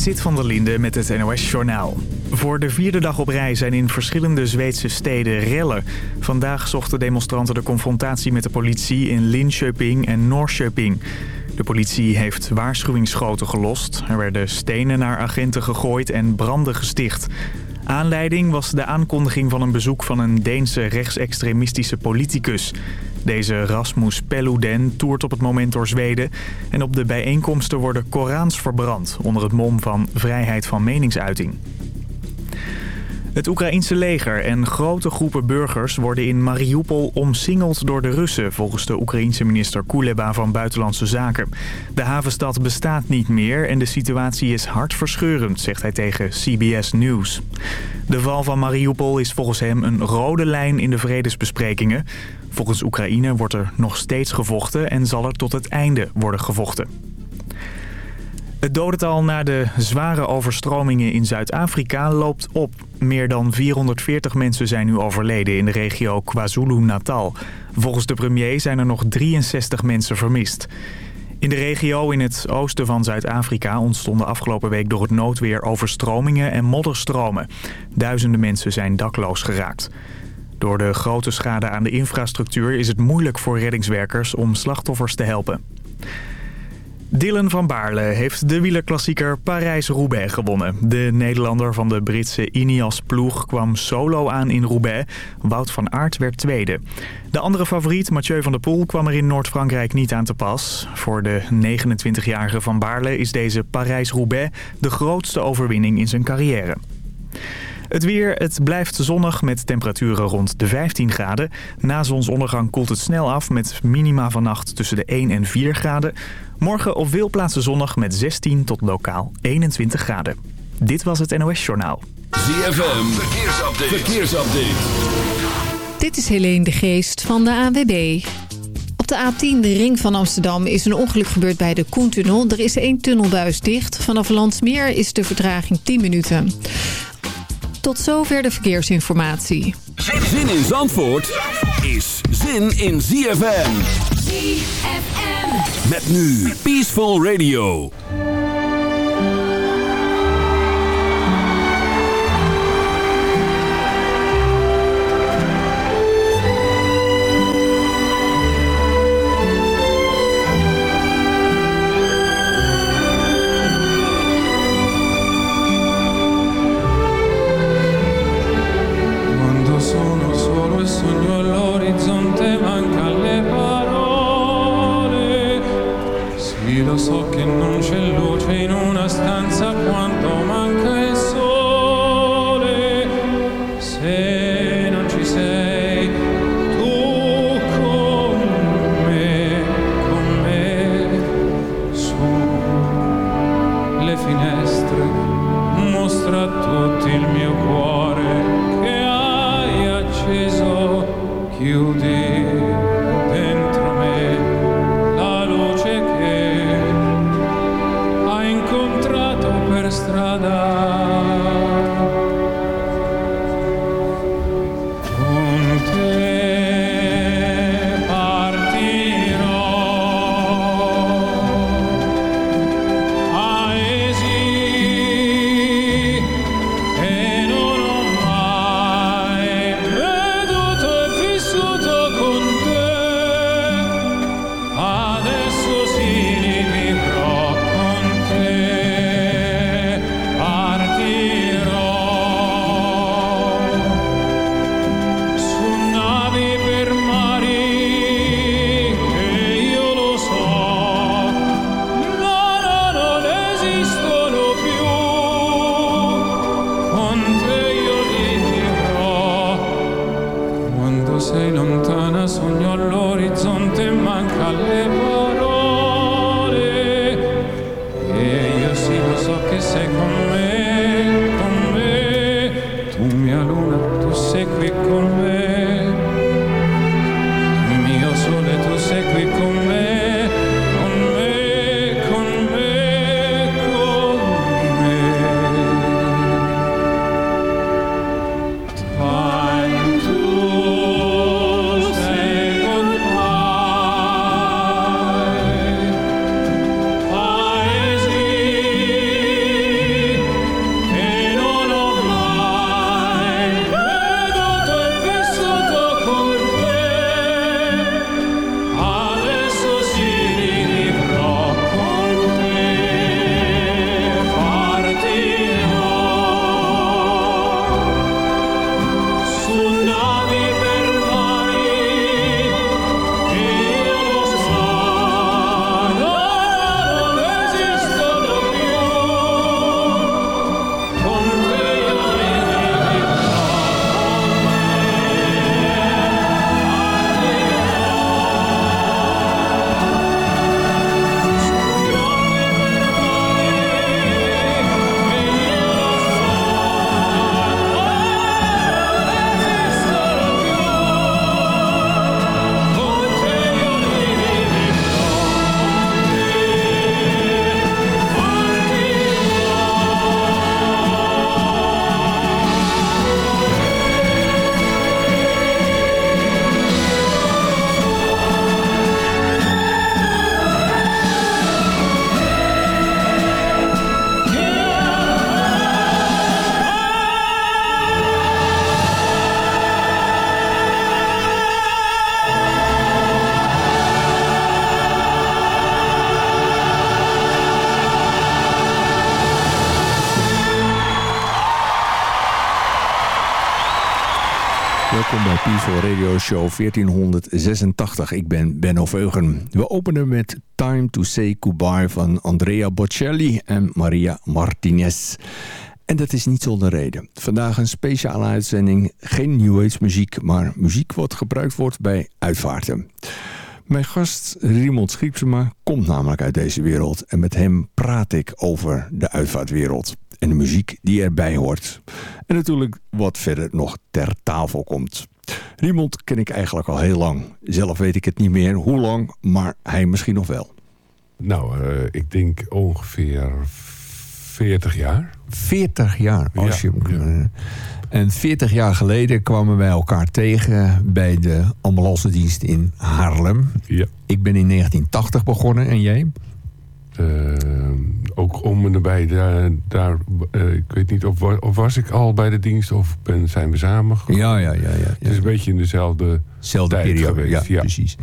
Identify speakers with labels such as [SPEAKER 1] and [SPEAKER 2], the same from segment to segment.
[SPEAKER 1] Sit van der Linde met het NOS-journaal. Voor de vierde dag op rij zijn in verschillende Zweedse steden rellen. Vandaag zochten demonstranten de confrontatie met de politie in Linköping en Norrköping. De politie heeft waarschuwingsschoten gelost. Er werden stenen naar agenten gegooid en branden gesticht. Aanleiding was de aankondiging van een bezoek van een Deense rechtsextremistische politicus. Deze Rasmus Peluden toert op het moment door Zweden... en op de bijeenkomsten worden Korans verbrand... onder het mom van vrijheid van meningsuiting. Het Oekraïense leger en grote groepen burgers worden in Mariupol omsingeld door de Russen... volgens de Oekraïense minister Kuleba van Buitenlandse Zaken. De havenstad bestaat niet meer en de situatie is hartverscheurend, zegt hij tegen CBS News. De val van Mariupol is volgens hem een rode lijn in de vredesbesprekingen. Volgens Oekraïne wordt er nog steeds gevochten en zal er tot het einde worden gevochten. Het dodental na de zware overstromingen in Zuid-Afrika loopt op. Meer dan 440 mensen zijn nu overleden in de regio KwaZulu-Natal. Volgens de premier zijn er nog 63 mensen vermist. In de regio in het oosten van Zuid-Afrika ontstonden afgelopen week door het noodweer overstromingen en modderstromen. Duizenden mensen zijn dakloos geraakt. Door de grote schade aan de infrastructuur is het moeilijk voor reddingswerkers om slachtoffers te helpen. Dylan van Baarle heeft de wielerklassieker Parijs-Roubaix gewonnen. De Nederlander van de Britse Ineos-ploeg kwam solo aan in Roubaix. Wout van Aert werd tweede. De andere favoriet, Mathieu van der Poel, kwam er in Noord-Frankrijk niet aan te pas. Voor de 29-jarige van Baarle is deze Parijs-Roubaix de grootste overwinning in zijn carrière. Het weer, het blijft zonnig met temperaturen rond de 15 graden. Na zonsondergang koelt het snel af met minima vannacht tussen de 1 en 4 graden. Morgen op veel plaatsen zonnig met 16 tot lokaal 21 graden. Dit was het NOS Journaal.
[SPEAKER 2] ZFM, verkeersupdate. verkeersupdate.
[SPEAKER 3] Dit is Helene de Geest van de ANWB. Op de A10, de ring van Amsterdam, is een ongeluk gebeurd bij de Koentunnel. Er is één tunnelbuis dicht. Vanaf Landsmeer is de vertraging 10 minuten. Tot zover de verkeersinformatie.
[SPEAKER 2] Zin in Zandvoort is zin in ZFM.
[SPEAKER 4] ZFM.
[SPEAKER 2] Met nu Peaceful Radio.
[SPEAKER 5] E sogno all'orizzonte manca le parole. Sì lo so che non c'è luce in una stanza quanto
[SPEAKER 4] 1486. Ik ben Benno Veugen. We openen met Time to Say Goodbye van Andrea Bocelli en Maria Martinez. En dat is niet zonder reden. Vandaag een speciale uitzending. Geen New Age muziek, maar muziek wat gebruikt wordt bij uitvaarten. Mijn gast Riemond Schiepsema komt namelijk uit deze wereld. En met hem praat ik over de uitvaartwereld en de muziek die erbij hoort. En natuurlijk wat verder nog ter tafel komt. Riemond ken ik eigenlijk al heel lang. Zelf weet ik het niet meer hoe lang, maar hij misschien nog wel.
[SPEAKER 6] Nou, uh, ik denk ongeveer 40 jaar.
[SPEAKER 4] 40 jaar, als je... Ja. En 40 jaar geleden kwamen wij elkaar tegen bij de ambulance dienst in Haarlem.
[SPEAKER 6] Ja.
[SPEAKER 4] Ik ben in 1980 begonnen en jij?
[SPEAKER 6] Uh, ook om en nabij. Daar, daar uh, ik weet niet of, of, was ik al bij de dienst of ben, zijn we samen
[SPEAKER 4] Ja, ja, ja, ja.
[SPEAKER 6] Het is een beetje in dezelfde
[SPEAKER 4] Zelfde periode, geweest. Ja, precies.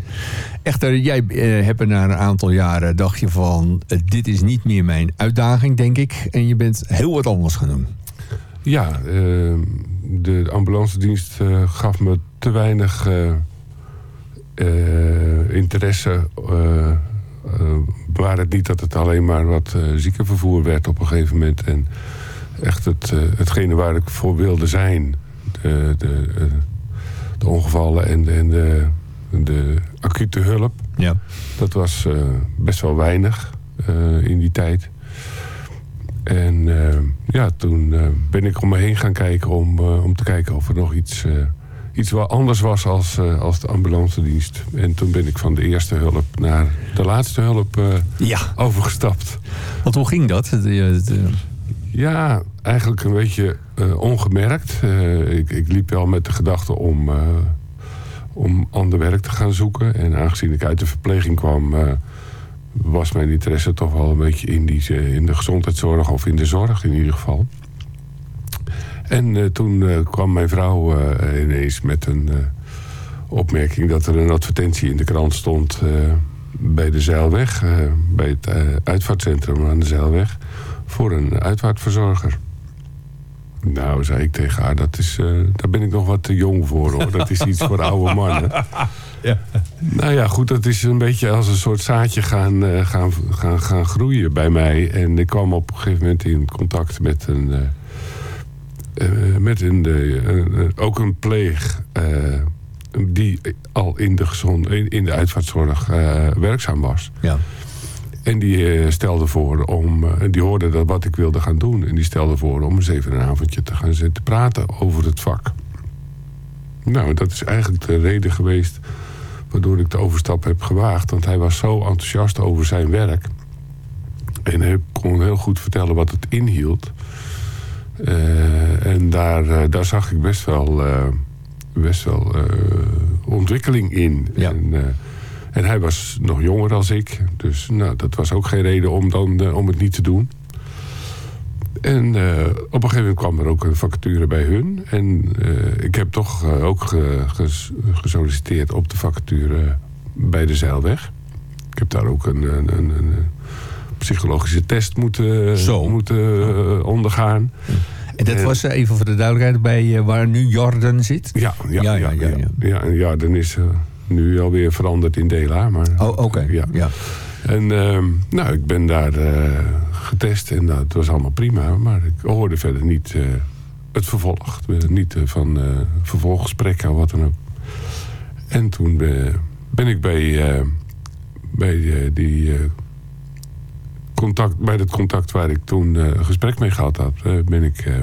[SPEAKER 4] Echter, jij uh, hebt er na een aantal jaren dacht je van... dit is niet meer mijn uitdaging, denk ik. En je bent heel wat anders gaan doen.
[SPEAKER 6] Ja, de ambulance dienst gaf me te weinig interesse uh, waar het niet dat het alleen maar wat uh, ziekenvervoer werd op een gegeven moment. En echt het, uh, hetgene waar ik voor wilde zijn. De, de, de ongevallen en de, en de, de acute hulp.
[SPEAKER 4] Ja.
[SPEAKER 6] Dat was best wel weinig in die tijd. En ja, toen ben ik om me heen gaan kijken om, om te kijken of er nog iets iets wat anders was als, uh, als de ambulance dienst. En toen ben ik van de eerste hulp naar de laatste hulp uh,
[SPEAKER 4] ja.
[SPEAKER 6] overgestapt.
[SPEAKER 4] Want hoe ging dat? De, de...
[SPEAKER 6] Ja, eigenlijk een beetje uh, ongemerkt. Ik, ik, liep wel met de gedachte om, om ander werk te gaan zoeken. En aangezien ik uit de verpleging kwam... was mijn interesse toch wel een beetje in, die, in de gezondheidszorg of in de zorg in ieder geval. En uh, toen uh, kwam mijn vrouw uh, ineens met een opmerking... dat er een advertentie in de krant stond bij de Zeilweg... bij het uitvaartcentrum aan de Zeilweg... voor een uitvaartverzorger. Nou, zei ik tegen haar, dat is, daar ben ik nog wat te jong voor. hoor. Dat is iets voor oude mannen.
[SPEAKER 4] Ja.
[SPEAKER 6] Nou ja, goed, dat is een beetje als een soort zaadje gaan, gaan, gaan, gaan groeien bij mij. En ik kwam op een gegeven moment in contact met een uh, met in de, uh, ook een pleeg die al in de, gezond, in, in de uitvaartzorg werkzaam was.
[SPEAKER 4] Ja.
[SPEAKER 6] En die stelde voor om, die hoorde dat wat ik wilde gaan doen. En die stelde voor om eens even een avondje te gaan zitten praten over het vak. Nou, dat is eigenlijk de reden geweest waardoor ik de overstap heb gewaagd. Want hij was zo enthousiast over zijn werk. En hij kon heel goed vertellen wat het inhield. Uh, en daar, uh, daar zag ik best wel, uh, best wel ontwikkeling in.
[SPEAKER 4] Ja.
[SPEAKER 6] En, en, hij was nog jonger dan ik. Dus nou, dat was ook geen reden om, dan, om het niet te doen. En op een gegeven moment kwam er ook een vacature bij hun. En ik heb toch ook ge, ges, gesolliciteerd op de vacature bij de Zeilweg. Ik heb daar ook een, een, een, een psychologische test moeten,
[SPEAKER 4] Zo.
[SPEAKER 6] moeten ondergaan.
[SPEAKER 4] En dat was even voor de duidelijkheid bij waar nu Jordan zit?
[SPEAKER 6] Ja, ja, ja. ja, ja, ja. Jordan is uh, nu alweer veranderd in Dela. Maar,
[SPEAKER 4] oh, oké. Okay.
[SPEAKER 6] Ja.
[SPEAKER 4] ja.
[SPEAKER 6] En uh, nou, ik ben daar uh, getest en dat was allemaal prima. Maar ik hoorde verder niet het vervolg. Niet van vervolggesprekken of wat dan ook. En toen ben ik bij, bij die contact, bij het contact waar ik toen uh, een gesprek mee gehad had... Uh, ben ik uh,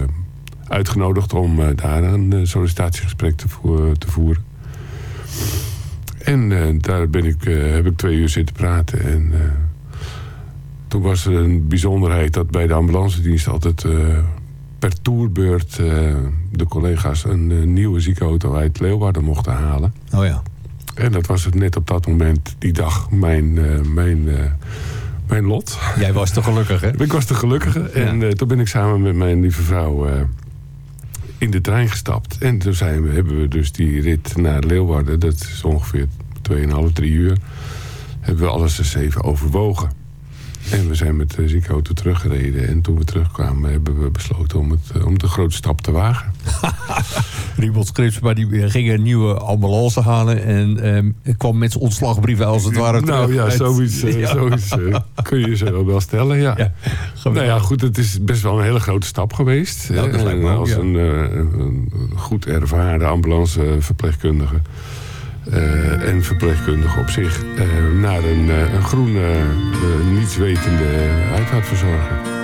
[SPEAKER 6] uitgenodigd om daar een sollicitatiegesprek te, voer, te voeren. En daar ben ik, heb ik twee uur zitten praten. En toen was er een bijzonderheid dat bij de ambulance dienst altijd... per toerbeurt de collega's een nieuwe ziekenauto uit Leeuwarden mochten halen.
[SPEAKER 4] Oh ja.
[SPEAKER 6] En dat was het net op dat moment, die dag, mijn... mijn mijn lot.
[SPEAKER 4] Jij was de gelukkige.
[SPEAKER 6] ik was de gelukkige. En ja. uh, toen ben ik samen met mijn lieve vrouw uh, in de trein gestapt. En toen zijn we, hebben we dus die rit naar Leeuwarden. Dat is ongeveer 2,5, 3 uur. Hebben we alles eens even overwogen. En we zijn met de ziekenauto teruggereden. En toen we terugkwamen hebben we besloten om, het, om de grote stap te wagen.
[SPEAKER 4] Riebold maar die ging een nieuwe ambulance halen... en um, kwam met zijn ontslagbrieven als het ware
[SPEAKER 7] Nou ja, zoiets, ja. zoiets kun je zo wel stellen, ja. ja nou ja, goed, het is best wel een hele grote stap geweest. Ja, als een, een, goed ervaren ambulanceverpleegkundige... Uh, en verpleegkundige op zich... Uh, naar een, een groene, nietswetende uitvaartverzorger.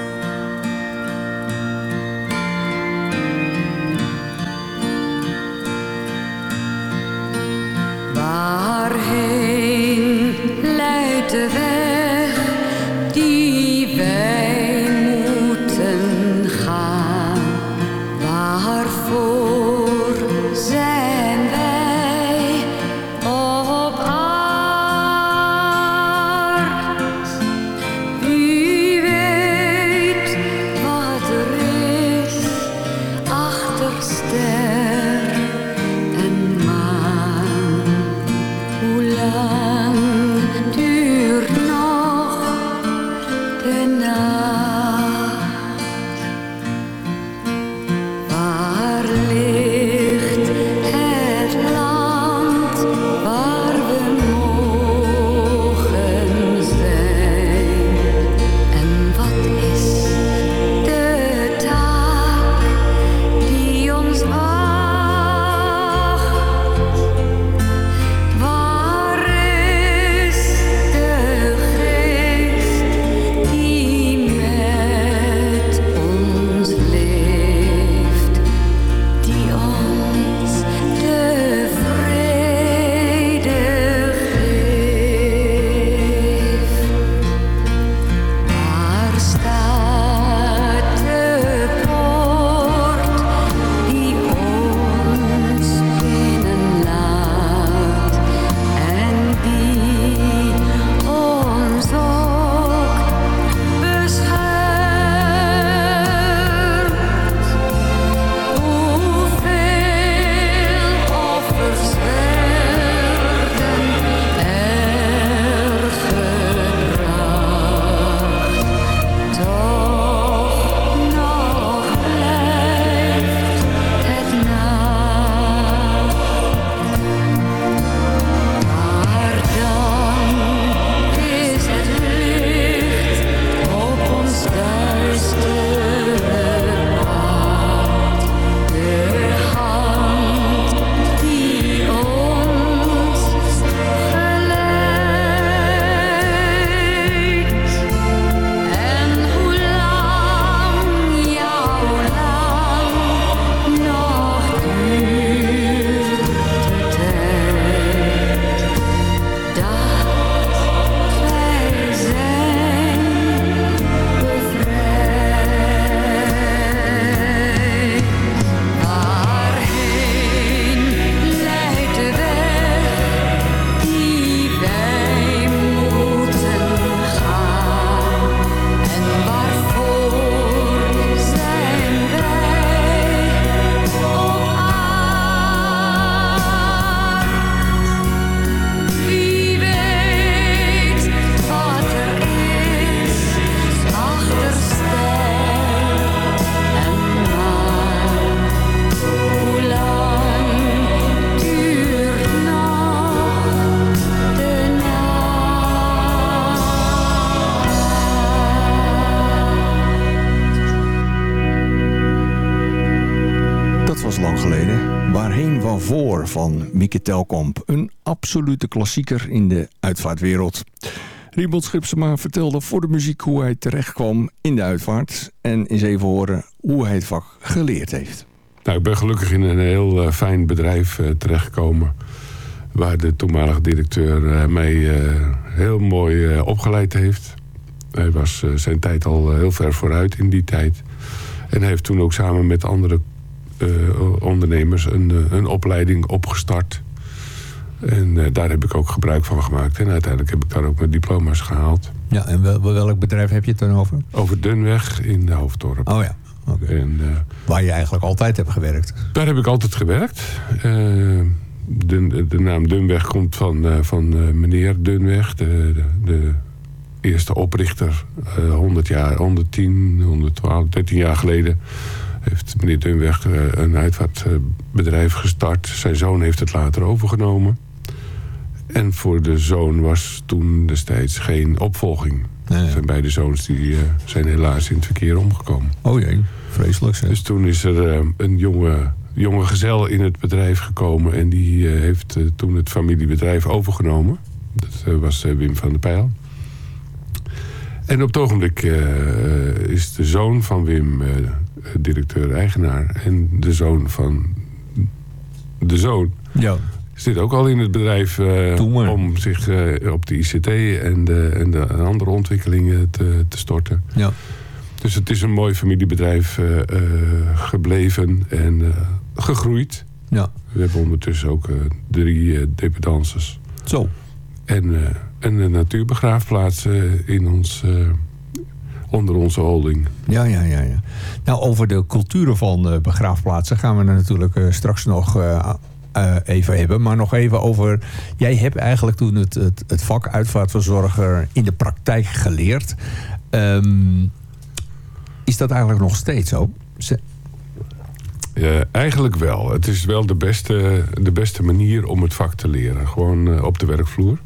[SPEAKER 4] Van Mieke Telkamp. Een absolute klassieker in de uitvaartwereld. Riebold Schipsema vertelde voor de muziek hoe hij terecht kwam in de uitvaart. En eens even horen hoe hij het vak geleerd heeft.
[SPEAKER 7] Nou, ik ben gelukkig in een heel uh, fijn bedrijf uh, terechtgekomen. Waar de toenmalige directeur uh, mij heel mooi opgeleid heeft. Hij was zijn tijd al heel ver vooruit in die tijd. En heeft toen ook samen met andere ondernemers een, eh, een opleiding opgestart. En uh, daar heb ik ook gebruik van gemaakt. En uiteindelijk heb ik daar ook mijn diploma's gehaald.
[SPEAKER 4] Ja, en wel, welk bedrijf heb je het dan over?
[SPEAKER 7] Over Dunweg in de Hoofddorp.
[SPEAKER 4] Oh ja. Okay. Uh, Waar je eigenlijk altijd hebt gewerkt?
[SPEAKER 7] Daar heb ik altijd gewerkt. Uh, de, de, naam Dunweg komt van, van meneer Dunweg, de, de, de eerste oprichter, 100 jaar, 110, 112, 13 jaar geleden
[SPEAKER 6] heeft meneer Dunweg eh, een uitvaartbedrijf gestart. Zijn zoon heeft het later overgenomen. En voor de zoon was toen destijds geen opvolging.
[SPEAKER 4] Nee.
[SPEAKER 6] Zijn beide zoons die, eh, zijn helaas in het verkeer omgekomen.
[SPEAKER 4] Oh jee, vreselijk zeg.
[SPEAKER 6] Dus toen is er eh, een jonge, jonge gezel in het bedrijf gekomen... en die heeft toen het familiebedrijf overgenomen. Dat was Wim van der Pijl. En op het ogenblik is de zoon van Wim directeur-eigenaar... en de zoon van de zoon
[SPEAKER 4] Ja.
[SPEAKER 6] zit ook al in het bedrijf...
[SPEAKER 4] maar.
[SPEAKER 6] om zich eh, op de ICT en de, en de andere ontwikkelingen te, te storten.
[SPEAKER 4] Ja.
[SPEAKER 6] Dus het is een mooi familiebedrijf eh, gebleven en gegroeid.
[SPEAKER 4] ja.
[SPEAKER 6] We hebben ondertussen ook drie dependances.
[SPEAKER 4] Zo.
[SPEAKER 6] En, en een natuurbegraafplaats in ons, onder onze holding.
[SPEAKER 4] Ja, ja, ja, ja. Nou, over de culturen van eh, begraafplaatsen gaan we er natuurlijk eh, straks nog eh, even hebben. Maar nog even over... Jij hebt eigenlijk toen het, het, het vak uitvaartverzorger in de praktijk geleerd. Ehm, is dat eigenlijk nog steeds zo? Ze-
[SPEAKER 6] eigenlijk wel. Het is wel de beste, de beste manier om het vak te leren. Gewoon op de werkvloer.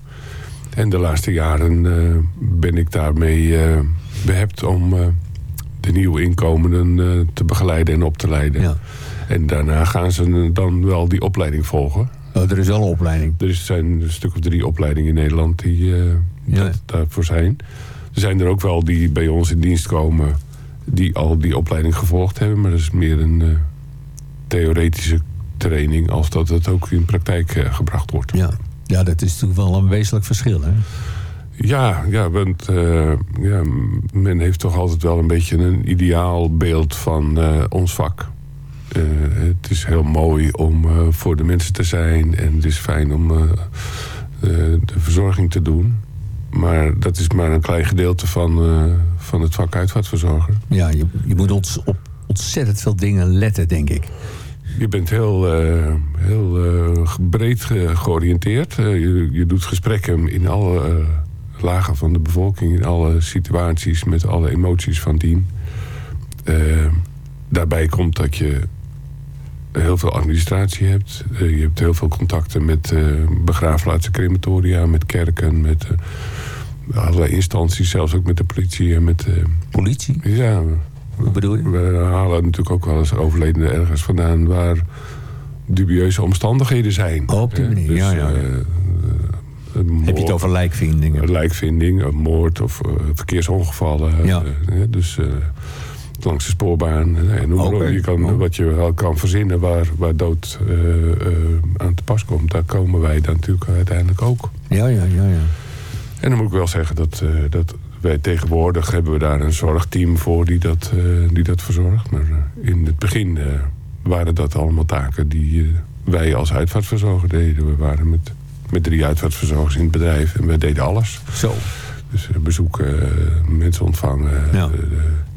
[SPEAKER 6] En de laatste jaren eh, ben ik daarmee eh, behept om eh, de nieuwe inkomenden te begeleiden en op te leiden.
[SPEAKER 4] Ja.
[SPEAKER 6] En daarna gaan ze dan wel die opleiding volgen.
[SPEAKER 4] Oh, er is wel een opleiding.
[SPEAKER 6] Er zijn een stuk of drie opleidingen in Nederland die
[SPEAKER 4] Ja.
[SPEAKER 6] daarvoor zijn. Er zijn er ook wel die bij ons in dienst komen... die al die opleiding gevolgd hebben. Maar dat is meer een theoretische training... als dat het ook in praktijk gebracht wordt.
[SPEAKER 4] Ja. Ja, dat is natuurlijk wel een wezenlijk verschil. Hè?
[SPEAKER 6] Ja, ja want eh, ja, men heeft toch altijd wel een beetje een ideaal beeld van eh, ons vak. Eh, het is heel mooi om voor de mensen te zijn en het is fijn om de verzorging te doen. Maar dat is maar een klein gedeelte van, van het vak uitvaartverzorger.
[SPEAKER 4] Ja, je, je moet ons op ontzettend veel dingen letten, denk ik.
[SPEAKER 6] Je bent heel, eh, heel eh, breed ge- georiënteerd. Eh, je, je doet gesprekken in alle lagen van de bevolking, in alle situaties, met alle emoties van dien. Daarbij komt dat je heel veel administratie hebt. Je hebt heel veel contacten met begraafplaatsen, crematoria, met kerken, met allerlei instanties, zelfs ook met de politie en met.
[SPEAKER 4] Politie,
[SPEAKER 6] ja,
[SPEAKER 4] hoe bedoel je?
[SPEAKER 6] we halen natuurlijk ook wel eens overledenen ergens vandaan waar dubieuze omstandigheden zijn.
[SPEAKER 4] Oh, op die
[SPEAKER 6] Eh,
[SPEAKER 4] manier, ja, ja, ja.
[SPEAKER 6] eh, een
[SPEAKER 4] Heb je het over lijkvindingen?
[SPEAKER 6] Een lijkvinding, een moord of eh, verkeersongevallen.
[SPEAKER 4] Ja.
[SPEAKER 6] eh, eh, dus eh, langs de spoorbaan. eh, en.
[SPEAKER 4] Oké.
[SPEAKER 6] Je kan,
[SPEAKER 4] Oh.
[SPEAKER 6] Wat je wel kan verzinnen waar, waar dood eh, eh, aan te pas komt. Daar komen wij dan natuurlijk uiteindelijk ook.
[SPEAKER 4] Ja, ja, ja, ja.
[SPEAKER 6] En dan moet ik wel zeggen dat, eh, dat wij tegenwoordig hebben we daar een zorgteam voor die dat, eh, die dat verzorgt. Maar eh, in het begin eh, waren dat allemaal taken die wij als uitvaartverzorger deden. We waren met, met drie uitvaartverzorgers in het bedrijf en we deden alles.
[SPEAKER 4] Zo.
[SPEAKER 6] Dus bezoeken, mensen ontvangen.
[SPEAKER 4] Ja.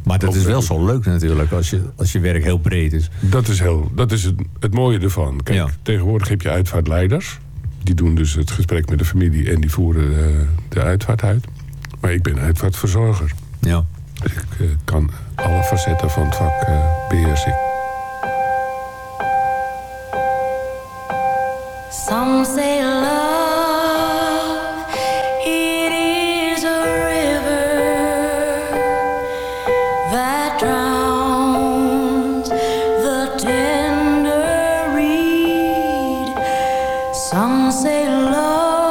[SPEAKER 4] Maar dat is wel zo leuk natuurlijk als je, als je werk heel breed is.
[SPEAKER 6] dat is, heel, dat is het, het mooie ervan. Kijk,
[SPEAKER 4] Ja.
[SPEAKER 6] tegenwoordig heb je uitvaartleiders. Die doen dus het gesprek met de familie en die voeren de uitvaart uit. Maar ik ben uitvaartverzorger.
[SPEAKER 4] Ja.
[SPEAKER 6] Dus ik eh, kan alle facetten van het vak eh beheersen.
[SPEAKER 8] Some say love, it is a river that drowns the tender reed. Some say love,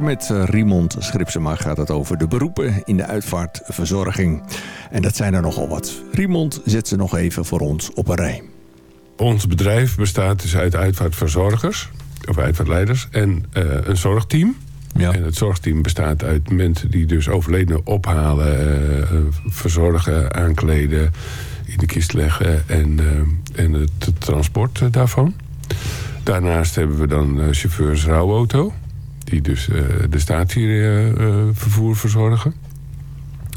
[SPEAKER 4] Met eh, Riemond Schripsema gaat het over de beroepen in de uitvaartverzorging. En dat zijn er nogal wat. Riemond zet ze nog even voor ons op een rij.
[SPEAKER 6] Ons bedrijf bestaat dus uit uitvaartverzorgers, of uitvaartleiders, en eh, een zorgteam.
[SPEAKER 4] Ja.
[SPEAKER 6] En het zorgteam bestaat uit mensen die dus overledenen ophalen, eh, verzorgen, aankleden, in de kist leggen en, en het, transport daarvan. Daarnaast hebben we dan chauffeurs rouwauto, die dus eh, de statievervoer verzorgen.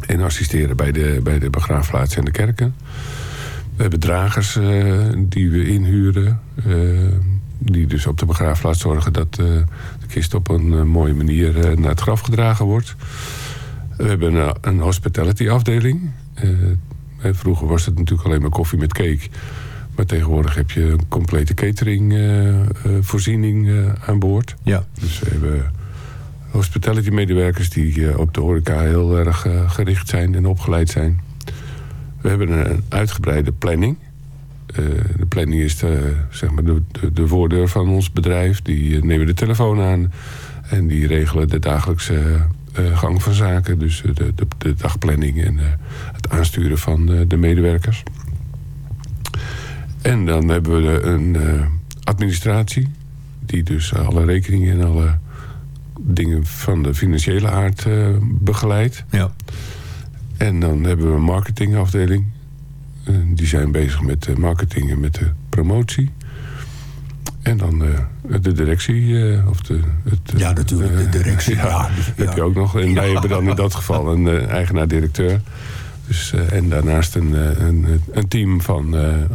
[SPEAKER 6] En assisteren bij de, bij de begraafplaatsen en de kerken. We hebben dragers eh, die we inhuren. eh, die dus op de begraafplaats zorgen dat eh, de kist op een eh, mooie manier eh, naar het graf gedragen wordt. We hebben een, een hospitality afdeling. Eh, eh, vroeger was het natuurlijk alleen maar koffie met cake. Maar tegenwoordig heb je een complete catering eh, eh, eh, aan boord.
[SPEAKER 4] Ja.
[SPEAKER 6] Dus we hebben hospitality medewerkers die op de horeca heel erg gericht zijn en opgeleid zijn. We hebben een uitgebreide planning. De planning is de, zeg maar de, de, de voordeur van ons bedrijf. Die nemen de telefoon aan en die regelen de dagelijkse gang van zaken. Dus de, de, de dagplanning en het aansturen van de medewerkers. En dan hebben we een eh, administratie die dus alle rekeningen en alle dingen van de financiële aard eh, begeleidt.
[SPEAKER 4] Ja.
[SPEAKER 6] En dan hebben we een marketingafdeling. Eh, die zijn bezig met de marketing en met de promotie. En dan eh, de directie. eh, of de, het, eh,
[SPEAKER 4] Ja, natuurlijk, de
[SPEAKER 6] eh,
[SPEAKER 4] directie, ja,
[SPEAKER 6] Ja,
[SPEAKER 4] ja.
[SPEAKER 6] heb je ook nog. En wij hebben dan in dat geval een eh, eigenaar-directeur. Dus, eh, en daarnaast een, eh, een, een team van eh, eh,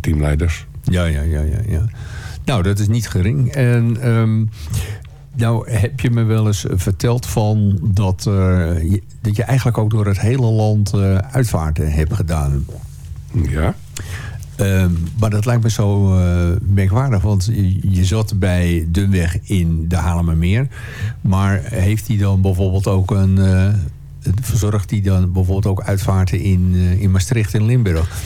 [SPEAKER 6] teamleiders.
[SPEAKER 4] Ja, ja, ja, ja, ja. Nou, dat is niet gering. En ehm, nou heb je me wel eens verteld van dat, eh, je, dat je eigenlijk ook door het hele land eh, uitvaarten hebt gedaan.
[SPEAKER 6] Ja.
[SPEAKER 4] Ehm, maar dat lijkt me zo eh, merkwaardig, want je, je zat bij Dunweg in de Haarlemmermeer. Maar heeft hij dan bijvoorbeeld ook een... eh, verzorgt hij dan bijvoorbeeld ook uitvaarten in, eh, in Maastricht en Limburg?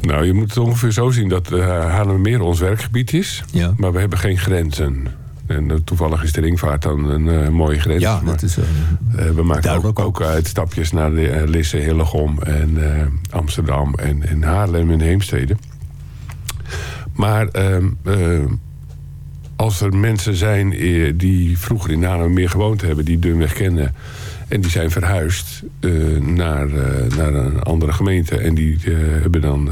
[SPEAKER 6] Nou, je moet het ongeveer zo zien dat uh, Haarlemmermeer ons werkgebied is.
[SPEAKER 4] Ja.
[SPEAKER 6] Maar we hebben geen grenzen. En eh, toevallig is de ringvaart dan een eh, mooie grens.
[SPEAKER 4] Ja,
[SPEAKER 6] maar,
[SPEAKER 4] dat is... eh,
[SPEAKER 6] eh, we maken ook,
[SPEAKER 4] ook.
[SPEAKER 6] ook uitstapjes naar de, eh, Lisse, Hillegom en eh, Amsterdam en, en Haarlem en Heemstede. Maar ehm, eh, als er mensen zijn eh, die vroeger in Haarlemmermeer gewoond hebben... die Dunweg kennen en die zijn verhuisd eh, naar, eh, naar een andere gemeente... en die eh, hebben dan,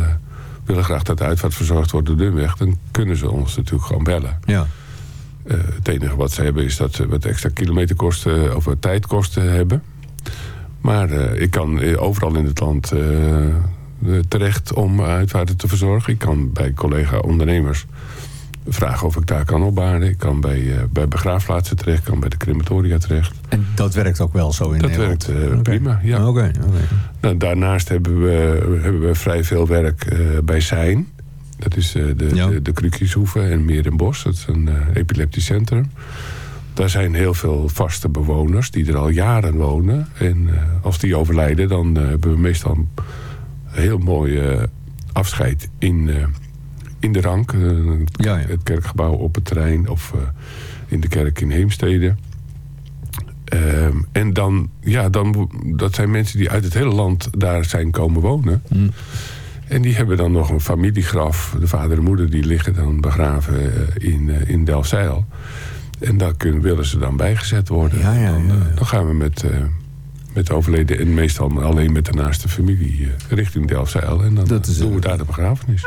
[SPEAKER 6] willen graag dat de uitvaart verzorgd wordt door Dunweg... dan kunnen ze ons natuurlijk gewoon bellen.
[SPEAKER 4] ja.
[SPEAKER 6] Het enige wat ze hebben is dat ze wat extra kilometerkosten of wat tijdkosten hebben. Maar ik kan overal in het land terecht om uitvaarten te verzorgen. Ik kan bij collega-ondernemers vragen of ik daar kan opbaarden. Ik kan bij, eh, bij begraafplaatsen terecht, ik kan bij de crematoria terecht.
[SPEAKER 4] En dat werkt ook wel zo in
[SPEAKER 6] Dat
[SPEAKER 4] Nederland?
[SPEAKER 6] werkt, eh, prima, ja.
[SPEAKER 4] Oké.
[SPEAKER 6] Nou, daarnaast hebben we, hebben we vrij veel werk eh, bij Zijn. Dat is de,
[SPEAKER 4] Ja.
[SPEAKER 6] de, de en Bos. Dat is een epileptisch centrum. Daar zijn heel veel vaste bewoners die er al jaren wonen. En als die overlijden, dan hebben we meestal een heel mooi afscheid in, in de rank. Eh,
[SPEAKER 4] Ja, ja.
[SPEAKER 6] Het kerkgebouw op het terrein of eh, in de kerk in Heemstede. Ehm, en dan, ja, dan, dat zijn mensen die uit het hele land daar zijn komen wonen.
[SPEAKER 4] Hm.
[SPEAKER 6] En die hebben dan nog een familiegraf. De vader en moeder die liggen dan begraven eh, in, eh, in Delfzijl. En daar kunnen, willen ze dan bijgezet worden.
[SPEAKER 4] Ja, ja,
[SPEAKER 6] dan,
[SPEAKER 4] ja.
[SPEAKER 6] dan gaan we met, met de overleden en meestal alleen met de naaste familie richting Delfzijl. En dan
[SPEAKER 4] Dat is,
[SPEAKER 6] doen we daar de begrafenis.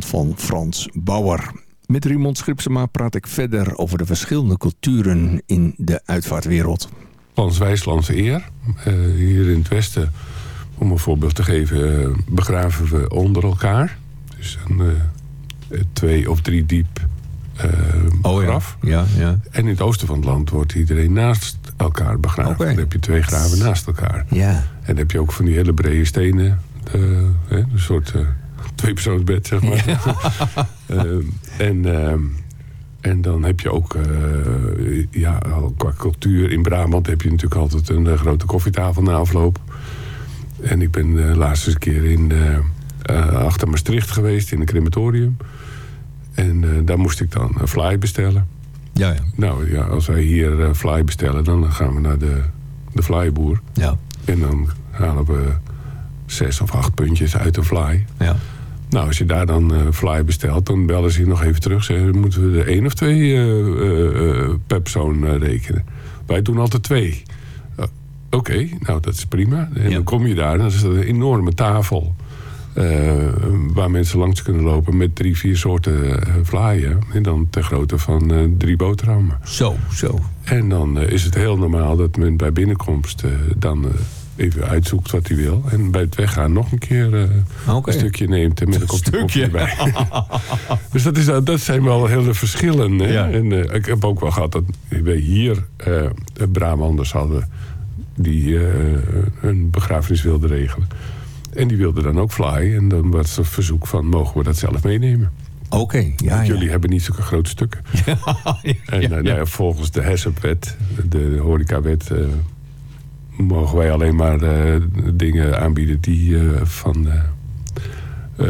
[SPEAKER 4] Van Frans Bauer. Met Raymond Schripsema praat ik verder over de verschillende culturen in de uitvaartwereld.
[SPEAKER 6] Frans Wijslandse eer. Eh, hier in het westen, om een voorbeeld te geven, eh, begraven we onder elkaar. Dus een eh, twee of drie diep eh, graf.
[SPEAKER 4] Ja, ja.
[SPEAKER 6] En in het oosten van het land wordt iedereen naast elkaar begraven. Dan heb je twee graven naast elkaar.
[SPEAKER 4] Ja.
[SPEAKER 6] En dan heb je ook van die hele brede stenen. hè, een soort tweepersoonsbed, zeg maar. Eh, en, eh, en dan heb je ook, eh, ja, qua cultuur. In Brabant heb je natuurlijk altijd een eh, grote koffietafel na afloop. En ik ben de laatste keer in, eh, eh, achter Maastricht geweest in een crematorium. En eh, daar moest ik dan een fly bestellen.
[SPEAKER 4] Ja, ja.
[SPEAKER 6] Nou ja, als wij hier eh, fly bestellen, dan gaan we naar de, de flyboer.
[SPEAKER 4] Ja.
[SPEAKER 6] En dan halen we zes of acht puntjes uit de fly.
[SPEAKER 4] ja.
[SPEAKER 6] Nou, als je daar dan eh, fly bestelt, dan bellen ze je nog even terug. Zeggen, moeten we er één of twee eh, per persoon rekenen? Wij doen altijd twee. Oké, nou dat is prima. En
[SPEAKER 4] Ja.
[SPEAKER 6] dan kom je daar dan is er een enorme tafel... waar mensen langs kunnen lopen met drie, vier soorten vlaaien. En dan ter grootte van drie boterhammen.
[SPEAKER 4] Zo, zo.
[SPEAKER 6] En dan is het heel normaal dat men bij binnenkomst dan even uitzoekt wat hij wil. En bij het weggaan nog een keer eh, een stukje neemt en met een kopje koffie
[SPEAKER 4] Stukje.
[SPEAKER 6] erbij. dus dat, is, dat zijn wel hele verschillen. Hè?
[SPEAKER 4] Ja.
[SPEAKER 6] En eh, ik heb ook wel gehad dat wij hier eh Brabanders hadden die eh, een begrafenis wilden regelen. En die wilden dan ook fly. En dan was het verzoek van, mogen we dat zelf meenemen?
[SPEAKER 4] Oké, ja,
[SPEAKER 6] Want
[SPEAKER 4] ja.
[SPEAKER 6] jullie hebben niet zulke grote stukken. En
[SPEAKER 4] ja,
[SPEAKER 6] eh, nou volgens de HESP-wet, de horecawet... eh mogen wij alleen maar eh, dingen aanbieden die, eh, van, eh,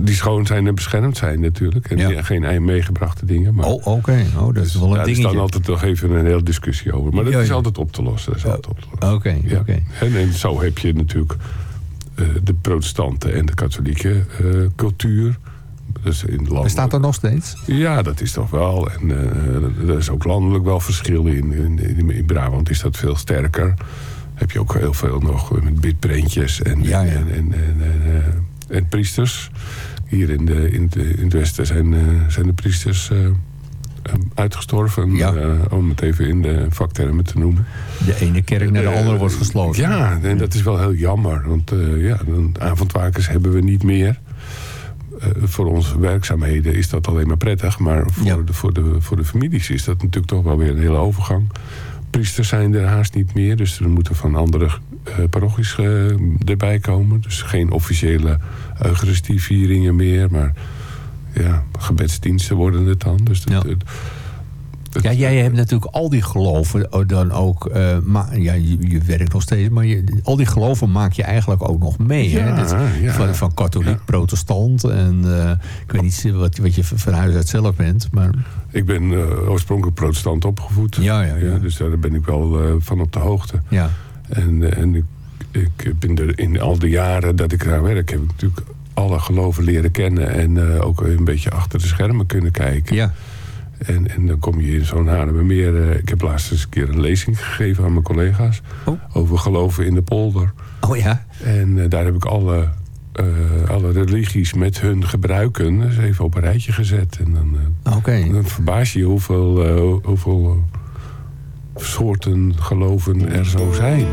[SPEAKER 6] die schoon zijn en beschermd zijn natuurlijk. En
[SPEAKER 4] Ja.
[SPEAKER 6] geen meegebrachte dingen. Maar,
[SPEAKER 4] Oh, oké. Oh, dat is wel een
[SPEAKER 6] daar is
[SPEAKER 4] dingetje.
[SPEAKER 6] dan altijd nog even een hele discussie over. Maar dat is altijd op te lossen. Dat is altijd op te lossen.
[SPEAKER 4] Oké,
[SPEAKER 6] Ja.
[SPEAKER 4] oké.
[SPEAKER 6] En, en zo heb je natuurlijk de protestante en de katholieke cultuur. Dus in landelijk-
[SPEAKER 4] Bestaat er nog steeds?
[SPEAKER 6] ja, dat is toch wel. En eh, er is ook landelijk wel verschil in. In, in. in Brabant is dat veel sterker. Heb je ook heel veel nog met bidprentjes en,
[SPEAKER 4] Ja, ja.
[SPEAKER 6] en, en, en, en, eh, en priesters. Hier in, de, in, de, in het westen zijn, eh, zijn de priesters eh, eh, uitgestorven.
[SPEAKER 4] Ja.
[SPEAKER 6] eh, om het even in de vaktermen te noemen.
[SPEAKER 4] De ene kerk naar de
[SPEAKER 6] Eh,
[SPEAKER 4] andere wordt gesloten.
[SPEAKER 6] Ja, en dat is wel heel jammer. Want eh, ja, avondwakers hebben we niet meer. Eh, voor onze werkzaamheden is dat alleen maar prettig. Maar voor,
[SPEAKER 4] Ja.
[SPEAKER 6] de, voor, de, voor de families is dat natuurlijk toch wel weer een hele overgang. Priesters zijn er haast niet meer. Dus er moeten van andere eh, parochies eh, erbij komen. Dus geen officiële Eucharistievieringen meer. Maar ja, gebedsdiensten worden het dan. Dus dat,
[SPEAKER 4] Ja. Ja, jij hebt natuurlijk al die geloven oh, dan ook... eh, ma ja, je, je werkt nog steeds, maar je, al die geloven maak je eigenlijk ook nog mee.
[SPEAKER 6] Ja,
[SPEAKER 4] hè? Dat-
[SPEAKER 6] ja.
[SPEAKER 4] van, van katholiek, protestant en eh, ik weet niet wat, wat je van huis uit zelf bent. Maar
[SPEAKER 6] Ik ben eh, oorspronkelijk protestant opgevoed.
[SPEAKER 4] Ja, ja,
[SPEAKER 6] dus daar ben ik wel eh, van op de hoogte.
[SPEAKER 4] ja,
[SPEAKER 6] En, eh, en ik, ik ben er in al die jaren dat ik daar werk... heb ik natuurlijk alle geloven leren kennen... en eh, ook een beetje achter de schermen kunnen kijken.
[SPEAKER 4] ja.
[SPEAKER 6] En, en dan kom je in zo'n Haarlemmermeer... eh, ik heb laatst eens een keer een lezing gegeven aan mijn collega's...
[SPEAKER 4] Oh.
[SPEAKER 6] over geloven in de polder.
[SPEAKER 4] Oh ja,
[SPEAKER 6] En eh, daar heb ik alle, eh, alle religies met hun gebruiken... eens even op een rijtje gezet. En dan... dan verbaas je hoeveel, hoeveel soorten geloven er zo zijn.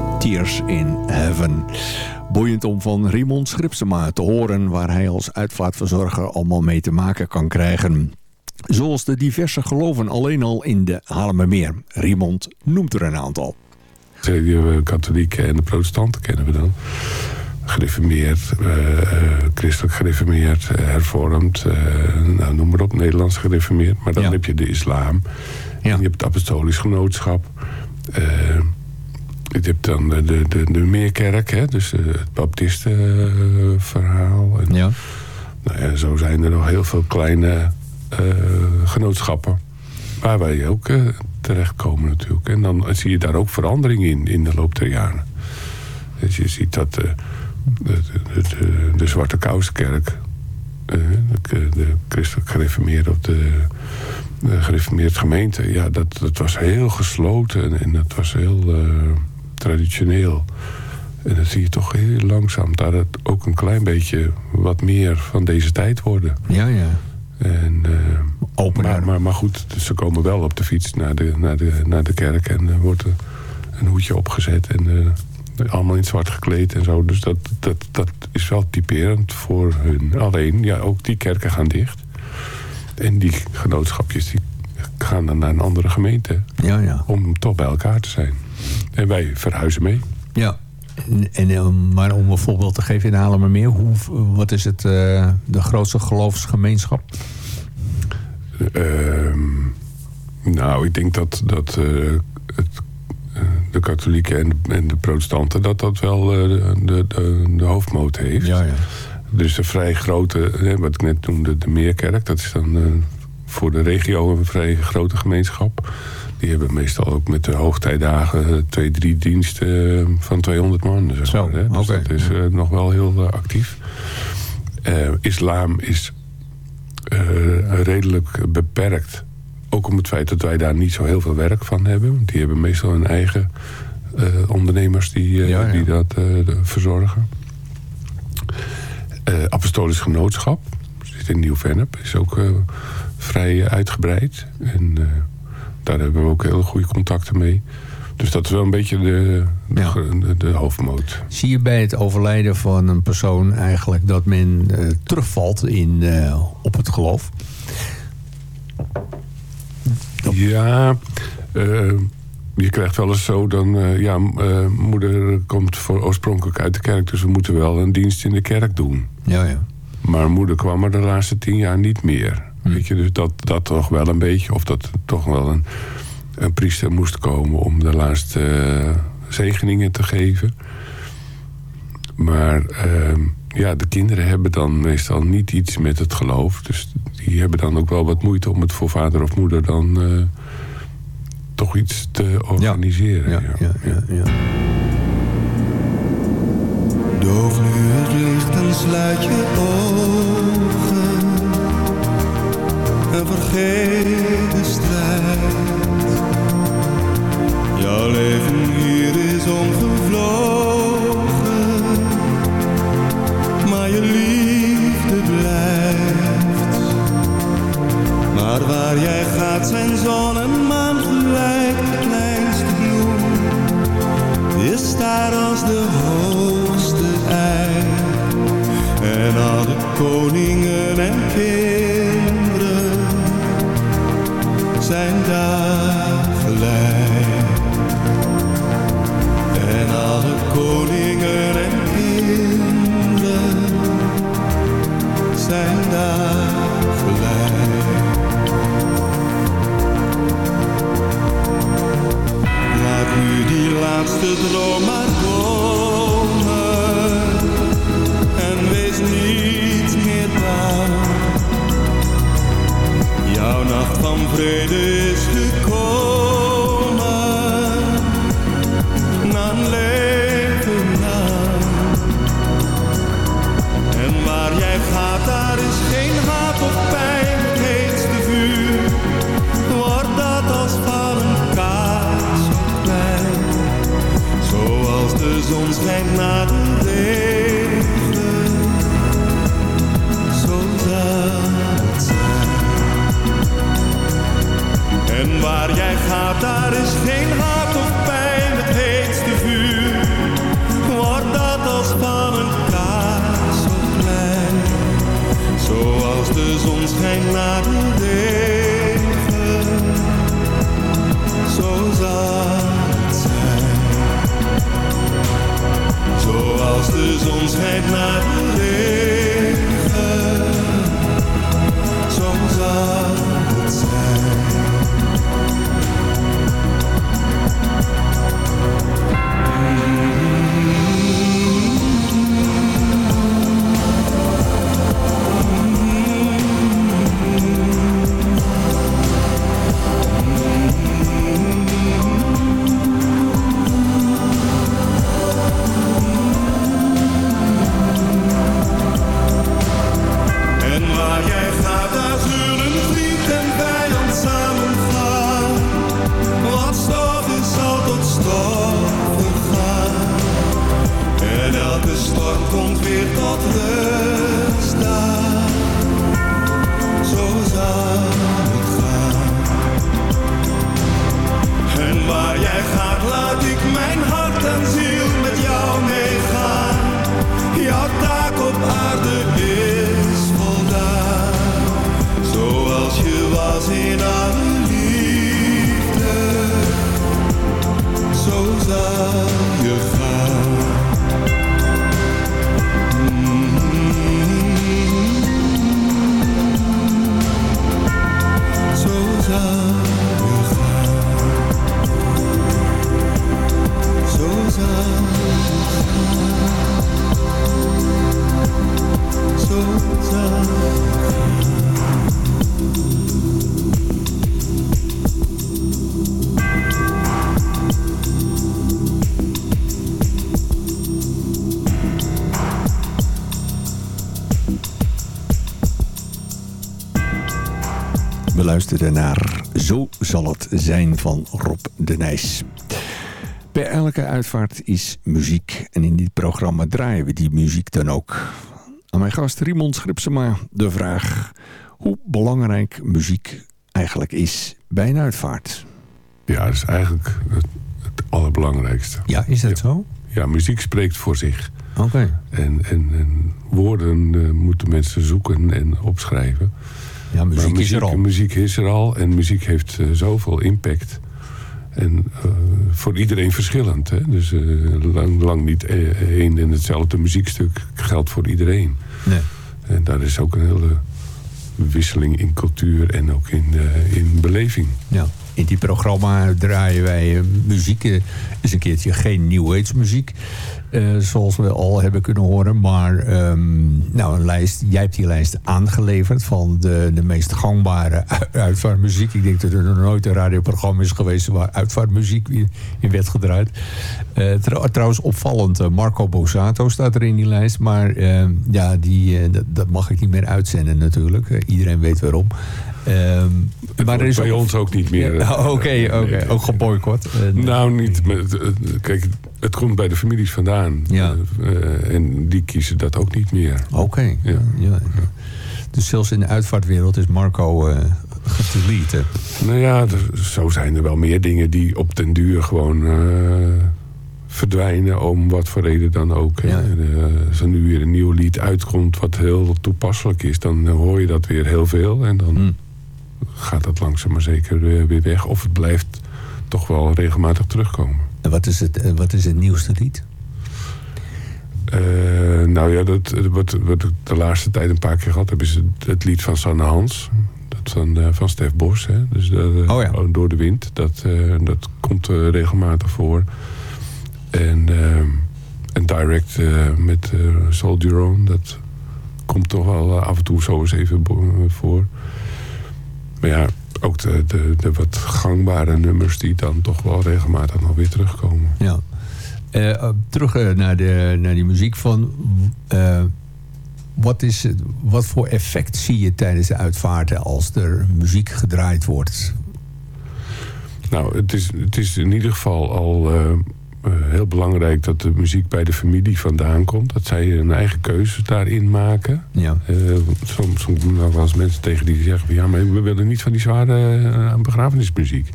[SPEAKER 4] Met Tears in Heaven. Boeiend om van Raymond Schripsema te horen... waar hij als uitvaartverzorger allemaal mee te maken kan krijgen. Zoals de diverse geloven alleen al in de Halemermeer. Raymond noemt er een aantal.
[SPEAKER 6] De katholieken en de protestanten kennen we dan. Gereformeerd, eh, eh, christelijk gereformeerd, eh, hervormd, eh, nou, noem maar op, Nederlands gereformeerd. Maar dan
[SPEAKER 4] Ja.
[SPEAKER 6] heb je de islam,
[SPEAKER 4] Ja.
[SPEAKER 6] en je hebt het apostolisch genootschap. eh, je hebt dan de, de, de, de Meerkerk, hè, dus eh, het baptistenverhaal. en
[SPEAKER 4] Ja.
[SPEAKER 6] nou ja, zo zijn er nog heel veel kleine eh, genootschappen. Waar wij ook eh, terechtkomen natuurlijk. En dan zie je daar ook verandering in, in de loop der jaren. Dus je ziet dat eh, de, de, de, de Zwarte Kousenkerk... eh, de, de christelijk gereformeerde of de, gereformeerd gemeente... ja, dat, dat was heel gesloten en, en dat was heel eh, traditioneel. En dan zie je toch heel langzaam dat het ook een klein beetje wat meer van deze tijd worden.
[SPEAKER 4] Ja, ja.
[SPEAKER 6] En, eh,
[SPEAKER 4] Opener.
[SPEAKER 6] maar, maar, maar goed, dus ze komen wel op de fiets naar de, naar de, naar de kerk en er wordt een, een hoedje opgezet en eh, allemaal in zwart gekleed en zo. Dus dat, dat, dat is wel typerend voor hun. Alleen, ja, ook die kerken gaan dicht. En die genootschapjes die gaan dan naar een andere gemeente
[SPEAKER 4] Ja, ja.
[SPEAKER 6] om toch bij elkaar te zijn. En wij verhuizen mee.
[SPEAKER 4] Ja. En, en, eh, maar om een voorbeeld te geven in Halemermeer... Hoe, wat is het, eh, de grootste geloofsgemeenschap?
[SPEAKER 6] Ehm, nou, ik denk dat, dat eh, het, de katholieken en de, en de protestanten... dat dat wel de, de, de hoofdmoot heeft.
[SPEAKER 4] Ja, ja.
[SPEAKER 6] Dus de vrij grote, hè, wat ik net noemde, de Meerkerk... dat is dan voor de regio een vrij grote gemeenschap. Die hebben meestal ook met de hoogtijdagen... eh, twee, drie diensten eh, van 200 man. Zeg
[SPEAKER 4] Zo,
[SPEAKER 6] maar, hè. Dus dat is eh, nog wel heel actief. Islam is redelijk beperkt. Ook om het feit dat wij daar niet zo heel veel werk van hebben. Die hebben meestal hun eigen ondernemers die,
[SPEAKER 4] Ja, ja.
[SPEAKER 6] die dat verzorgen. Apostolisch genootschap. Zit in Nieuw-Vennep. Is ook vrij uitgebreid. En daar hebben we ook hele goede contacten mee. Dus dat is wel een beetje de, de,
[SPEAKER 4] Ja.
[SPEAKER 6] de, de hoofdmoot.
[SPEAKER 4] Zie je bij het overlijden van een persoon eigenlijk... dat men eh, terugvalt in, eh, op het geloof?
[SPEAKER 6] Ja, eh, je krijgt wel eens zo dan... ja, moeder komt voor oorspronkelijk uit de kerk... dus we moeten wel een dienst in de kerk doen.
[SPEAKER 4] Ja, ja.
[SPEAKER 6] Maar moeder kwam er de laatste tien jaar niet meer.
[SPEAKER 4] Hm.
[SPEAKER 6] Weet je, dus dat, dat toch wel een beetje... of dat toch wel een, een priester moest komen... om de laatste eh, zegeningen te geven. Maar eh, ja, de kinderen hebben dan meestal niet iets met het geloof. Dus die hebben dan ook wel wat moeite... om het voor vader of moeder dan... eh, toch iets te organiseren.
[SPEAKER 4] Ja, ja, ja, ja.
[SPEAKER 9] Doof nu het licht en sluit je ogen En vergeet strijd Jouw leven hier is omgevlogen Maar je liefde blijft Maar waar jij gaat zijn zon en maan gelijk de kleinste bloem is daar als de hoogste ei. En alle koningen en kinderen zijn daar gelijk. En alle koningen en kinderen zijn daar gelijk. Laat nu die laatste droom maar komen nacht van vrede is gekomen Geen haat of pijn, het heetste vuur wordt dat als van een kaas op plein. Zoals de zon schijnt na de regen, zo zal het zijn. Zoals de zon
[SPEAKER 4] schijnt na Naar Zo zal het zijn van Rob de Nijs. Bij elke uitvaart is muziek en in dit programma draaien we die muziek dan ook. Aan mijn gast Rimond Schripsema de vraag hoe belangrijk muziek eigenlijk is bij een uitvaart.
[SPEAKER 6] Ja, dat is eigenlijk het, het allerbelangrijkste.
[SPEAKER 4] Ja, is dat zo?
[SPEAKER 6] Ja, muziek spreekt voor zich.
[SPEAKER 4] Oké.
[SPEAKER 6] En, en, en woorden eh, moeten mensen zoeken en opschrijven.
[SPEAKER 4] Ja, muziek,
[SPEAKER 6] Maar
[SPEAKER 4] is er al.
[SPEAKER 6] Muziek is er al en muziek heeft eh, zoveel impact. En eh, voor iedereen verschillend. Hè? Dus eh, lang, lang niet één en hetzelfde muziekstuk geldt voor iedereen.
[SPEAKER 4] Nee.
[SPEAKER 6] En daar is ook een hele wisseling in cultuur en ook in, in beleving.
[SPEAKER 4] Ja. In die programma draaien wij eh, muziek. eh, is een keertje geen New Age muziek. eh, zoals we al hebben kunnen horen. Maar ehm, nou, een lijst, jij hebt die lijst aangeleverd van de, de meest gangbare uitvaartmuziek. Ik denk dat er nog nooit een radioprogramma is geweest waar uitvaartmuziek in, werd gedraaid. Eh, trouw- trouwens opvallend, eh, Marco Bosato staat er in die lijst. Maar eh, ja, die, eh, dat, mag ik niet meer uitzenden natuurlijk. Eh, iedereen weet waarom. Ehm, maar er is
[SPEAKER 6] bij
[SPEAKER 4] ook-
[SPEAKER 6] ons ook niet meer.
[SPEAKER 4] Ja, Oké, oké. ook geboycott. Eh,
[SPEAKER 6] Nou, niet. maar het- Kijk, het komt bij de families vandaan.
[SPEAKER 4] Ja.
[SPEAKER 6] Eh, eh, en die kiezen dat ook niet meer.
[SPEAKER 4] Oké.
[SPEAKER 6] Ja.
[SPEAKER 4] Ja. ja. Dus zelfs in de uitvaartwereld is Marco eh gedelete.
[SPEAKER 6] Nou ja, er- zo zijn er wel meer dingen die op den duur gewoon eh, verdwijnen. Om wat voor reden dan ook.
[SPEAKER 4] Ja.
[SPEAKER 6] En, eh, als er nu weer een nieuw lied uitkomt wat heel toepasselijk is... dan hoor je dat weer heel veel. En dan
[SPEAKER 4] Hm.
[SPEAKER 6] Gaat dat langzaam maar zeker weer, weg. Of het blijft toch wel regelmatig terugkomen.
[SPEAKER 4] En wat is, het, eh, wat is het nieuwste lied?
[SPEAKER 6] Eh, nou ja, dat, eh, wat, wat ik de laatste tijd een paar keer gehad heb... is het, het lied van Sanne Hans. Dat van, van Stef Bos. Hè? Dus dat,
[SPEAKER 4] Oh ja.
[SPEAKER 6] Door de wind. Dat, dat komt regelmatig voor. En, en Direct met uh, Soldier On. Dat komt toch wel af en toe zo eens even voor. Maar ja, ook de, de, de wat gangbare nummers... die dan toch wel regelmatig nog weer terugkomen.
[SPEAKER 4] Ja. Eh, eh, terug eh, naar, de, naar die muziek van... wat, is, het- wat voor effect zie je tijdens de uitvaarten als er muziek gedraaid wordt?
[SPEAKER 6] Nou, het is, het is in ieder geval al heel belangrijk dat de muziek bij de familie vandaan komt. Dat zij een eigen keuze daarin maken.
[SPEAKER 4] Ja.
[SPEAKER 6] Eh, want soms, soms nog wel eens mensen tegen die zeggen van ja, maar we willen niet van die zware eh, begrafenismuziek.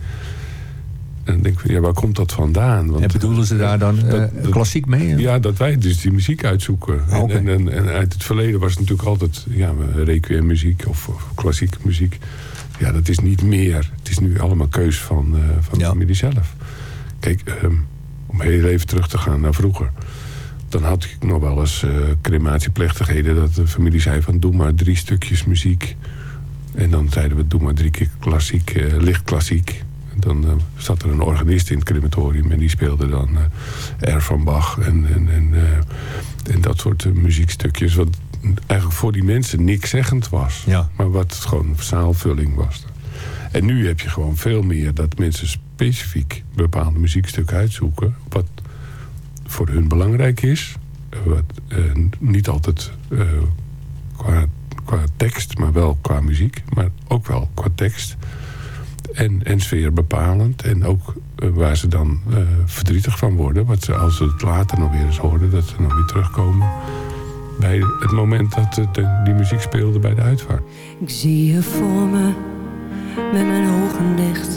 [SPEAKER 6] En dan denk ik van ja, waar komt dat vandaan? Want,
[SPEAKER 4] En bedoelen ze daar dan eh,
[SPEAKER 6] dat-
[SPEAKER 4] klassiek mee?
[SPEAKER 6] ja, dat wij dus die muziek uitzoeken. En-
[SPEAKER 4] Oké.
[SPEAKER 6] En, en, en uit het verleden was het natuurlijk altijd ja, requiem muziek of, of klassieke muziek. Ja, dat is niet meer. Het is nu allemaal keus van, eh, van
[SPEAKER 4] Ja.
[SPEAKER 6] de familie zelf. Kijk, ehm, om heel even terug te gaan naar vroeger. dan had ik nog wel eens eh, crematieplechtigheden... dat de familie zei van doe maar drie stukjes muziek. En dan zeiden we doe maar drie keer klassiek, eh, licht klassiek. En dan eh, zat er een organist in het crematorium... en die speelde dan R van Bach en, en, en, en dat soort muziekstukjes... wat eigenlijk voor die mensen niks zeggend was.
[SPEAKER 4] Ja.
[SPEAKER 6] Maar wat gewoon zaalvulling was. En nu heb je gewoon veel meer dat mensen specifiek bepaalde muziekstukken uitzoeken. Wat voor hun belangrijk is. Wat eh, niet altijd eh, qua, qua tekst, maar wel qua muziek. Maar ook wel qua tekst. En, en sfeer bepalend. En ook eh, waar ze dan verdrietig van worden. Wat ze, als ze het later nog weer eens horen, dat ze nog weer terugkomen. Bij het moment dat die muziek speelde bij de uitvaart.
[SPEAKER 7] Ik zie je voor me, met mijn ogen dicht.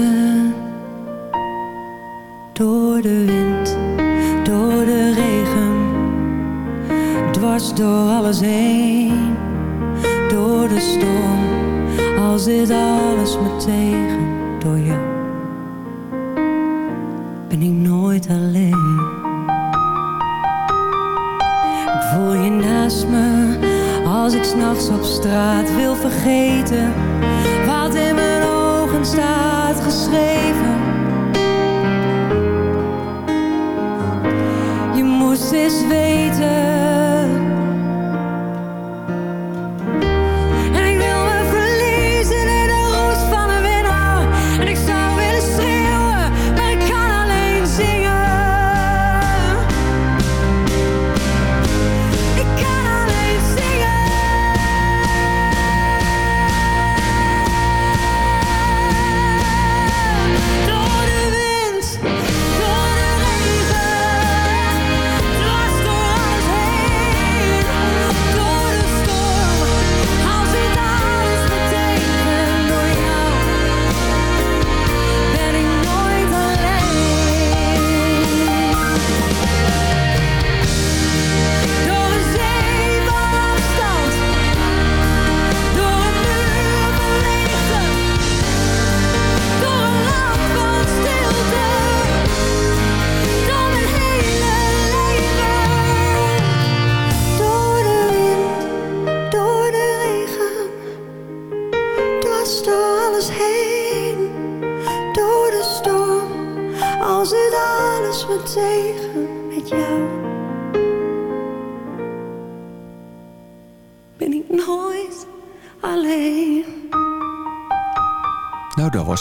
[SPEAKER 7] Door alles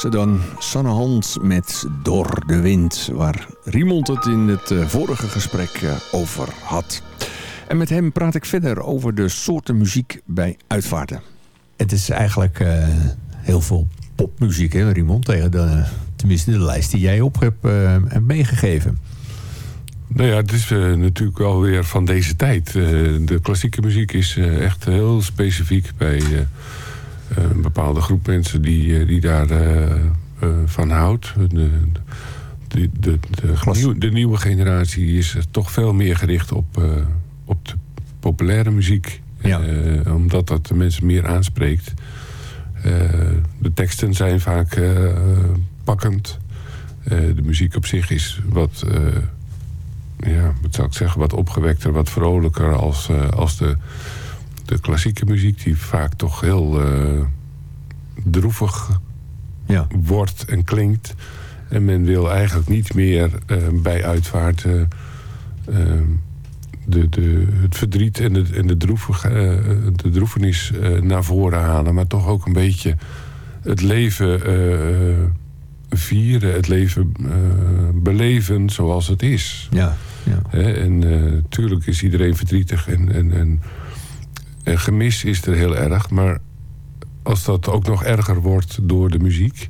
[SPEAKER 4] was dan. Sanne Hans met Door de Wind. Waar Riemond het in het eh, vorige gesprek eh, over had. En met hem praat ik verder over de soorten muziek bij uitvaarten. Het is eigenlijk eh, heel veel popmuziek, hè, Riemond? Tegen de, tenminste, de lijst die jij op hebt meegegeven.
[SPEAKER 6] Nou ja, het is natuurlijk wel weer van deze tijd. Eh, de klassieke muziek is echt heel specifiek bij eh, een bepaalde groep mensen die, eh, die daar eh, eh, van houdt. De, de, de, de, de, nieuw- de nieuwe generatie is eh, toch veel meer gericht op, eh, op de populaire muziek.
[SPEAKER 4] Ja.
[SPEAKER 6] Eh, omdat dat de mensen meer aanspreekt. Eh, de teksten zijn vaak eh, pakkend. Eh, de muziek op zich is wat, eh, ja, wat zou ik zeggen, wat opgewekter, wat vrolijker als, eh, als de, de klassieke muziek, die vaak toch heel eh, droevig
[SPEAKER 4] Ja.
[SPEAKER 6] wordt en klinkt. En men wil eigenlijk niet meer eh, bij uitvaart eh, de, de, het verdriet en de, en de, droevig, de droefenis eh, naar voren halen. Maar toch ook een beetje het leven vieren, het leven beleven zoals het is.
[SPEAKER 4] Ja, ja.
[SPEAKER 6] En natuurlijk is iedereen verdrietig en, en, en, en gemis is er heel erg. Maar als dat ook nog erger wordt door de muziek...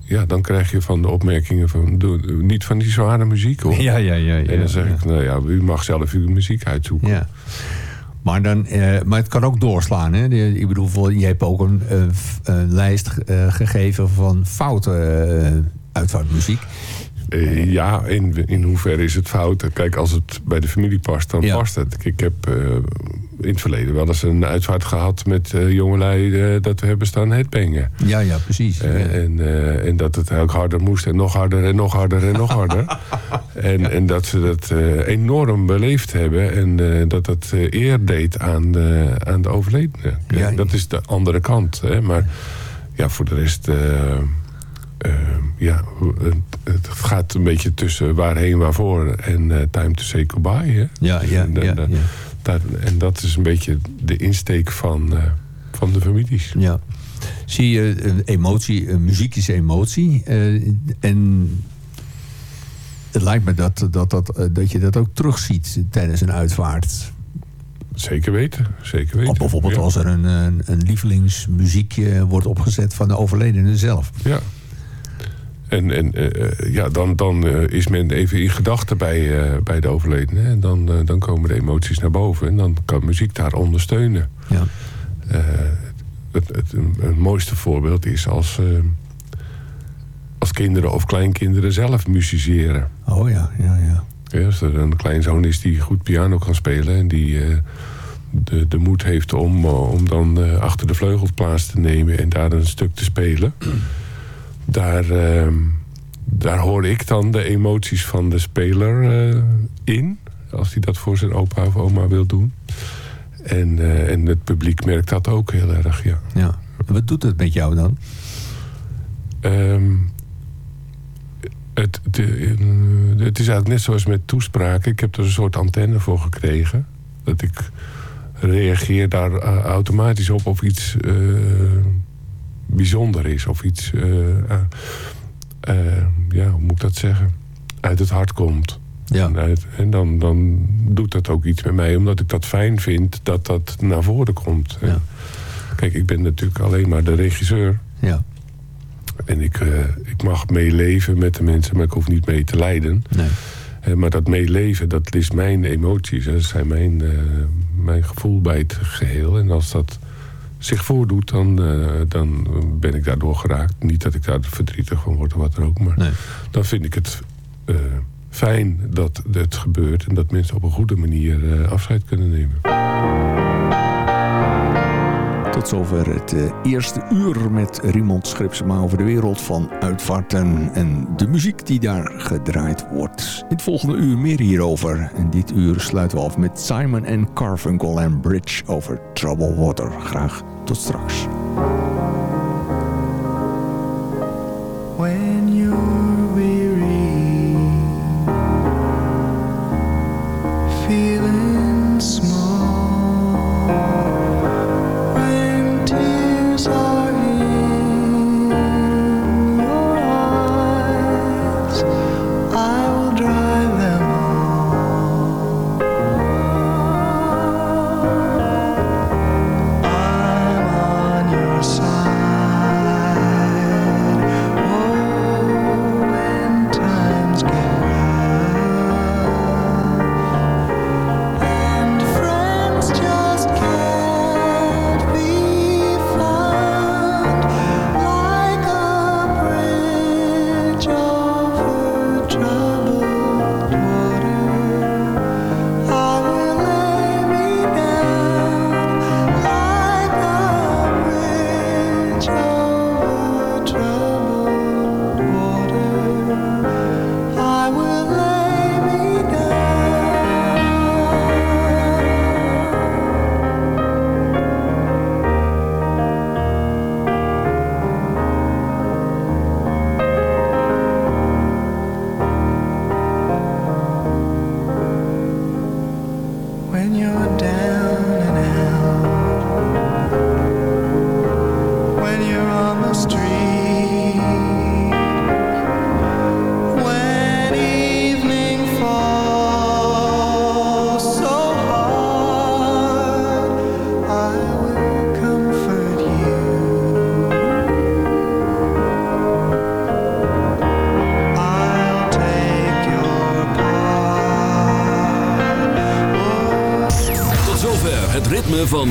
[SPEAKER 6] ja, dan krijg je van de opmerkingen van... Doe, niet van die zware muziek, hoor.
[SPEAKER 4] Ja, ja, ja. ja
[SPEAKER 6] en dan zeg
[SPEAKER 4] ja.
[SPEAKER 6] ik, nou ja, u mag zelf uw muziek uitzoeken.
[SPEAKER 4] Ja. Maar, dan, eh, maar het kan ook doorslaan. Hè? Ik bedoel, je hebt ook een, een lijst eh, gegeven van foute eh uitvaartmuziek.
[SPEAKER 6] Eh, ja, in, in hoeverre is het fout? Kijk, als het bij de familie past, dan
[SPEAKER 4] Ja.
[SPEAKER 6] past het. Ik heb in het verleden wel eens een uitvaart gehad met eh jongelui eh, dat we hebben staan headbangen.
[SPEAKER 4] Ja, ja, precies.
[SPEAKER 6] Eh,
[SPEAKER 4] Ja.
[SPEAKER 6] en, en dat het ook harder moest en nog harder en nog harder en nog harder. En, en dat ze dat enorm beleefd hebben en dat dat eer deed aan de, aan de overledene.
[SPEAKER 4] Ja.
[SPEAKER 6] Dat is de andere kant. Hè? Maar ja, voor de rest... ja, het, het gaat een beetje tussen waarheen, waarvoor en time to say goodbye. Hè?
[SPEAKER 4] Ja, ja,
[SPEAKER 6] En,
[SPEAKER 4] ja, ja.
[SPEAKER 6] Dat- en dat is een beetje de insteek van, eh, van de families.
[SPEAKER 4] Ja. Zie je, eh, emotie, eh, muziek is emotie. en het lijkt me dat, dat, dat, dat je dat ook terugziet tijdens een uitvaart.
[SPEAKER 6] Zeker weten, zeker weten.
[SPEAKER 4] Of bijvoorbeeld
[SPEAKER 6] Ja.
[SPEAKER 4] als er een, een, een lievelingsmuziekje wordt opgezet van de overledene zelf.
[SPEAKER 6] Ja. En, en eh, eh, ja, dan, dan eh, is men even in gedachten bij, bij de overledene. En dan, dan komen de emoties naar boven. En dan kan muziek daar ondersteunen.
[SPEAKER 4] Ja.
[SPEAKER 6] Het, het, een mooiste voorbeeld is als, als kinderen of kleinkinderen zelf musiceren.
[SPEAKER 4] Oh ja, ja, ja.
[SPEAKER 6] Ja, als er een kleinzoon is die goed piano kan spelen... en die de, de moed heeft om, om dan achter de vleugels plaats te nemen... en daar een stuk te spelen... daar, eh, daar hoor ik dan de emoties van de speler eh, in... als hij dat voor zijn opa of oma wil doen. En, eh, en het publiek merkt dat ook heel erg, ja.
[SPEAKER 4] ja. En Wat doet het met jou dan?
[SPEAKER 6] Ehm, het, het, het is eigenlijk net zoals met toespraken. Ik heb er een soort antenne voor gekregen. Dat ik reageer daar eh, automatisch op of iets bijzonder is. Of iets, eh, eh, eh, ja, hoe moet ik dat zeggen? Uit het hart komt.
[SPEAKER 4] Ja.
[SPEAKER 6] En, uit- en dan, dan doet dat ook iets met mij. Omdat ik dat fijn vind dat dat naar voren komt.
[SPEAKER 4] Ja.
[SPEAKER 6] Kijk, ik ben natuurlijk alleen maar de regisseur.
[SPEAKER 4] Ja.
[SPEAKER 6] En ik, ik mag meeleven met de mensen, maar ik hoef niet mee te lijden.
[SPEAKER 4] Nee.
[SPEAKER 6] Maar dat meeleven, dat is mijn emoties. Dat zijn mijn, mijn gevoel bij het geheel. En als dat zich voordoet, dan, eh, dan ben ik daardoor geraakt. Niet dat ik daar verdrietig van word of wat dan ook. Maar
[SPEAKER 4] Nee.
[SPEAKER 6] dan vind ik het eh, fijn dat het gebeurt. En dat mensen op een goede manier eh, afscheid kunnen nemen.
[SPEAKER 4] Tot zover het eh, eerste uur met Riemond Schripsema over de wereld van uitvaarten en de muziek die daar gedraaid wordt. In het volgende uur meer hierover. En dit uur sluiten we af met Simon en Carfunkel en Bridge over Troubled Water. Graag tot straks.